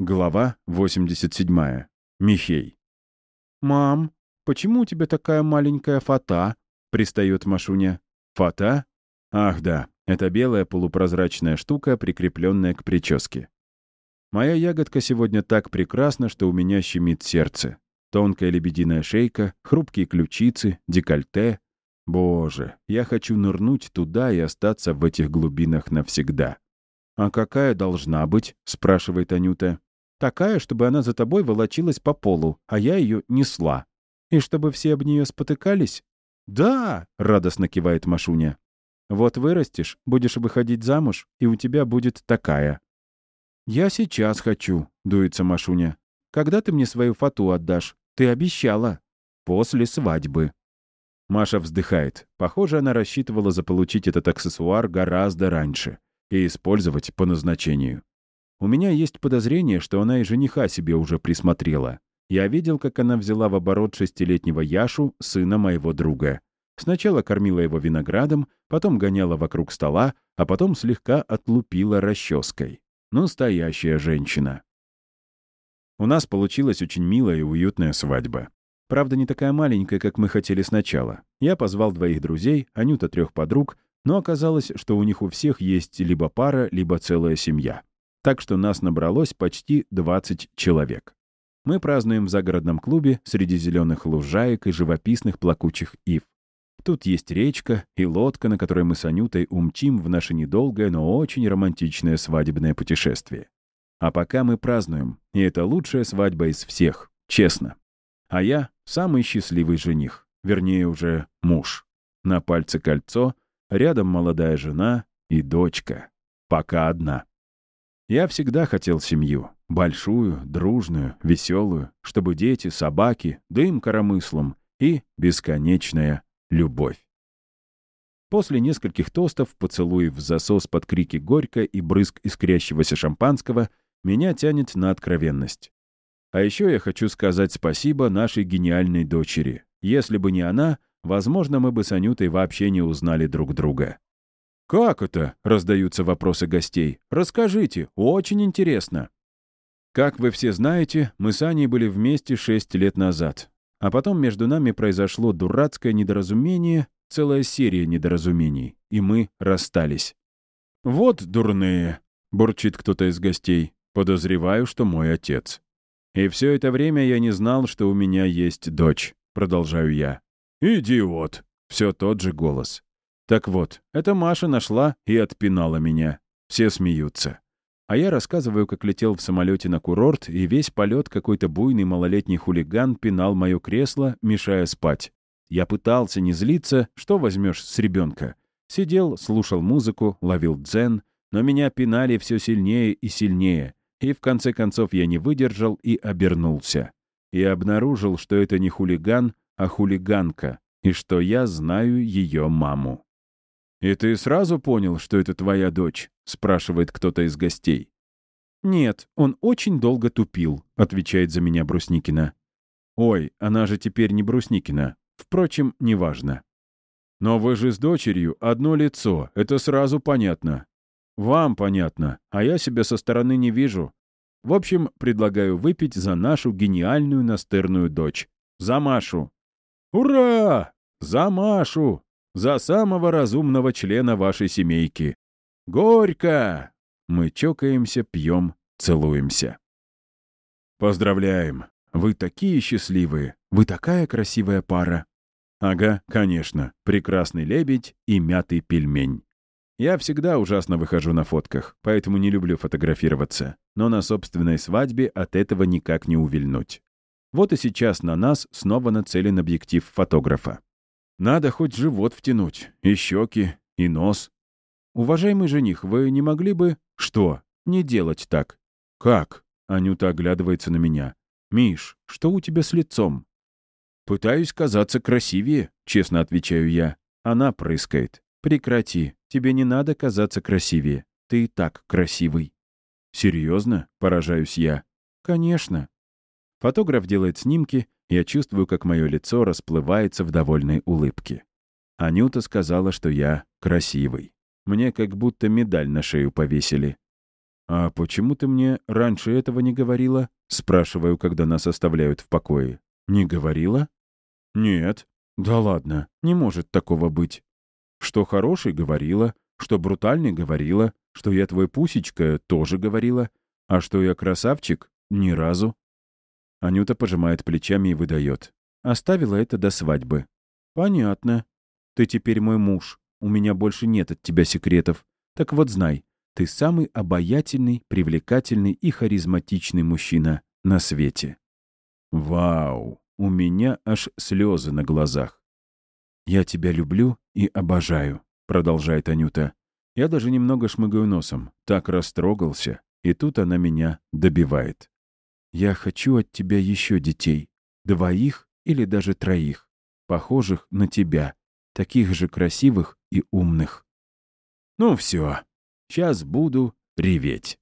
Глава 87. Михей. «Мам, почему у тебя такая маленькая фата?» — пристает Машуня. «Фата? Ах, да, это белая полупрозрачная штука, прикрепленная к прическе. Моя ягодка сегодня так прекрасна, что у меня щемит сердце. Тонкая лебединая шейка, хрупкие ключицы, декольте. Боже, я хочу нырнуть туда и остаться в этих глубинах навсегда. «А какая должна быть?» — спрашивает Анюта. Такая, чтобы она за тобой волочилась по полу, а я ее несла. И чтобы все об нее спотыкались? Да, радостно кивает Машуня. Вот вырастешь, будешь выходить замуж, и у тебя будет такая. Я сейчас хочу, дуется Машуня. Когда ты мне свою фату отдашь? Ты обещала. После свадьбы. Маша вздыхает. Похоже, она рассчитывала заполучить этот аксессуар гораздо раньше и использовать по назначению. У меня есть подозрение, что она и жениха себе уже присмотрела. Я видел, как она взяла в оборот шестилетнего Яшу, сына моего друга. Сначала кормила его виноградом, потом гоняла вокруг стола, а потом слегка отлупила расческой. Настоящая женщина. У нас получилась очень милая и уютная свадьба. Правда, не такая маленькая, как мы хотели сначала. Я позвал двоих друзей, Анюта трех подруг, но оказалось, что у них у всех есть либо пара, либо целая семья так что нас набралось почти 20 человек. Мы празднуем в загородном клубе среди зеленых лужаек и живописных плакучих ив. Тут есть речка и лодка, на которой мы с Анютой умчим в наше недолгое, но очень романтичное свадебное путешествие. А пока мы празднуем, и это лучшая свадьба из всех, честно. А я — самый счастливый жених, вернее уже муж. На пальце кольцо, рядом молодая жена и дочка. Пока одна. Я всегда хотел семью. Большую, дружную, веселую, чтобы дети, собаки, дым коромыслом и бесконечная любовь. После нескольких тостов, поцелуев засос под крики горько и брызг искрящегося шампанского, меня тянет на откровенность. А еще я хочу сказать спасибо нашей гениальной дочери. Если бы не она, возможно, мы бы с Анютой вообще не узнали друг друга. «Как это?» — раздаются вопросы гостей. «Расскажите, очень интересно». Как вы все знаете, мы с Аней были вместе шесть лет назад. А потом между нами произошло дурацкое недоразумение, целая серия недоразумений, и мы расстались. «Вот дурные», — бурчит кто-то из гостей. «Подозреваю, что мой отец». «И все это время я не знал, что у меня есть дочь», — продолжаю я. «Идиот!» — все тот же голос. Так вот, эта Маша нашла и отпинала меня. Все смеются. А я рассказываю, как летел в самолете на курорт, и весь полет какой-то буйный малолетний хулиган пинал мое кресло, мешая спать. Я пытался не злиться, что возьмешь с ребенка. Сидел, слушал музыку, ловил дзен, но меня пинали все сильнее и сильнее. И в конце концов я не выдержал и обернулся. И обнаружил, что это не хулиган, а хулиганка, и что я знаю ее маму. «И ты сразу понял, что это твоя дочь?» — спрашивает кто-то из гостей. «Нет, он очень долго тупил», — отвечает за меня Брусникина. «Ой, она же теперь не Брусникина. Впрочем, неважно». «Но вы же с дочерью одно лицо, это сразу понятно». «Вам понятно, а я себя со стороны не вижу. В общем, предлагаю выпить за нашу гениальную настырную дочь. За Машу». «Ура! За Машу!» За самого разумного члена вашей семейки. Горько! Мы чокаемся, пьем, целуемся. Поздравляем. Вы такие счастливые. Вы такая красивая пара. Ага, конечно. Прекрасный лебедь и мятый пельмень. Я всегда ужасно выхожу на фотках, поэтому не люблю фотографироваться. Но на собственной свадьбе от этого никак не увильнуть. Вот и сейчас на нас снова нацелен объектив фотографа. Надо хоть живот втянуть, и щеки, и нос. Уважаемый жених, вы не могли бы... Что? Не делать так. Как? Анюта оглядывается на меня. Миш, что у тебя с лицом? Пытаюсь казаться красивее, честно отвечаю я. Она прыскает. Прекрати, тебе не надо казаться красивее. Ты и так красивый. Серьезно? Поражаюсь я. Конечно. Фотограф делает снимки, я чувствую, как мое лицо расплывается в довольной улыбке. Анюта сказала, что я красивый. Мне как будто медаль на шею повесили. «А почему ты мне раньше этого не говорила?» Спрашиваю, когда нас оставляют в покое. «Не говорила?» «Нет». «Да ладно, не может такого быть. Что хороший говорила, что брутальный говорила, что я твой пусечка тоже говорила, а что я красавчик — ни разу». Анюта пожимает плечами и выдает. «Оставила это до свадьбы». «Понятно. Ты теперь мой муж. У меня больше нет от тебя секретов. Так вот знай, ты самый обаятельный, привлекательный и харизматичный мужчина на свете. Вау! У меня аж слезы на глазах. «Я тебя люблю и обожаю», — продолжает Анюта. Я даже немного шмыгаю носом, так растрогался, и тут она меня добивает. «Я хочу от тебя еще детей, двоих или даже троих, похожих на тебя, таких же красивых и умных». Ну все, сейчас буду реветь.